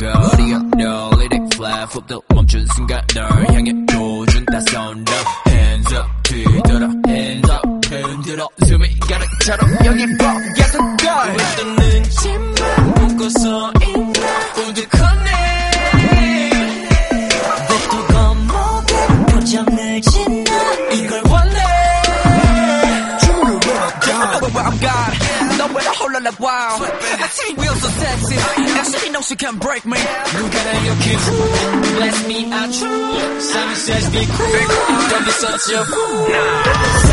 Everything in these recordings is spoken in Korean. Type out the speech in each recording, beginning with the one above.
머리가 떨리는 플랫 훅도 멈춘 순간 널 향해 조준 다 쏜다 I see real so sexy Actually no she can't break me 누가 날 이렇게 Bless me I'm true Simon says be cool Don't be such a fool Silence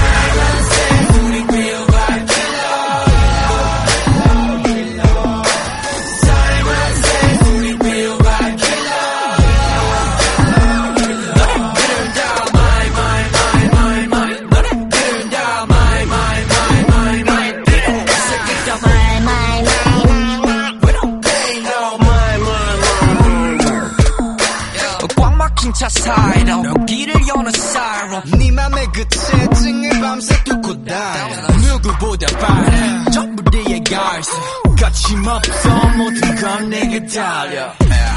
막힌 차 사이로 여기를 여는 사이로. 네 맘의 끝에 찡을 밤새 뚫고 다녀 누구보다 빠른 전부 뒤에 갈수. 거침없어 모든 건 내게 달려.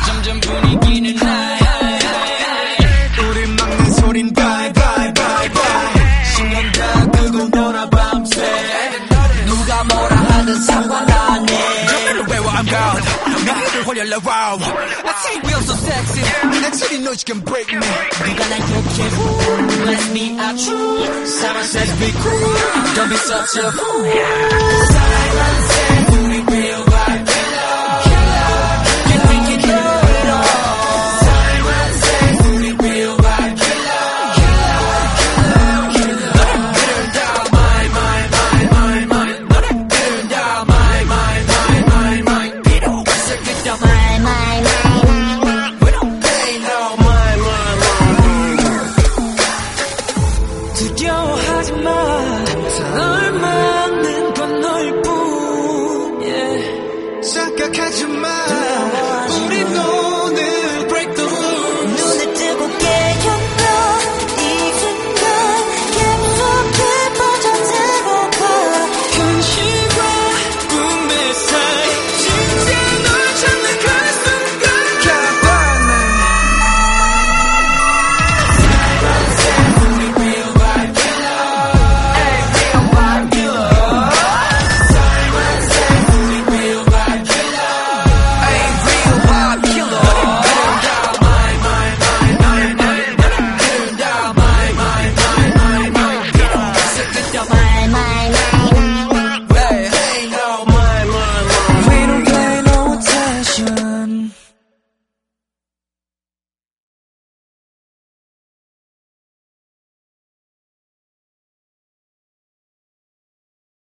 점점 분위기는 high 우리 막는 소린 bye bye bye bye. 신경 다 끄고 놀아 밤새. 누가 뭐라 하든 상관 안해 저들을 외워 I'm God 나를 홀려라 wow I say we are so sexy So you know you can break me. Nigga like your kid, bless me, I true. Simon says be cool, don't be such a fool. Silence. 두려워하지 마 널 막는 건 너일뿐 yeah. 예. 착각하지 마. 우리 오늘